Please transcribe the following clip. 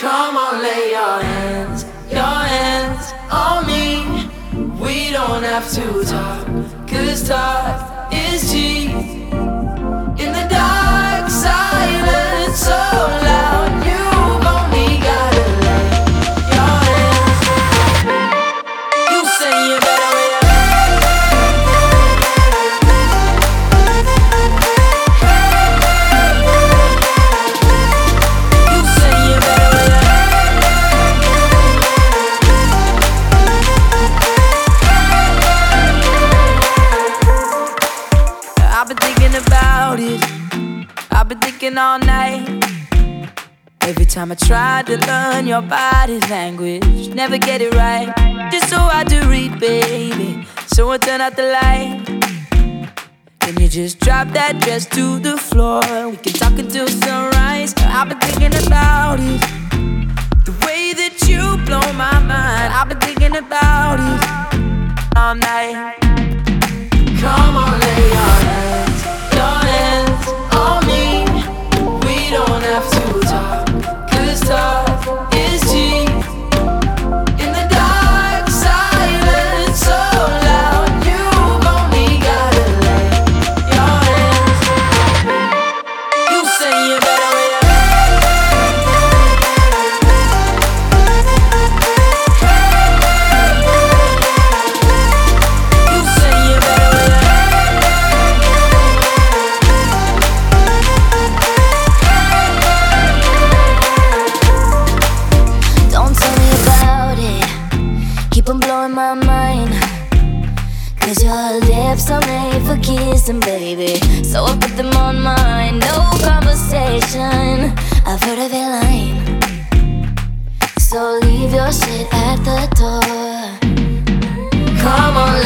Come on, lay your hands, your hands on me. We don't have to talk, cause talk is cheap. Been thinking all night. Every time I try to learn your body language, never get it right. Just so I do read, baby. So I turn out the light. Can you just drop that dress to the floor? We can talk until sunrise. I've been thinking about it. The way that you blow my mind. I've been thinking about it all night. Blowing my mind. Cause your lips are made for kissing, baby. So I put them on mine. No conversation. I've heard of a line. So leave your shit at the door. Come on,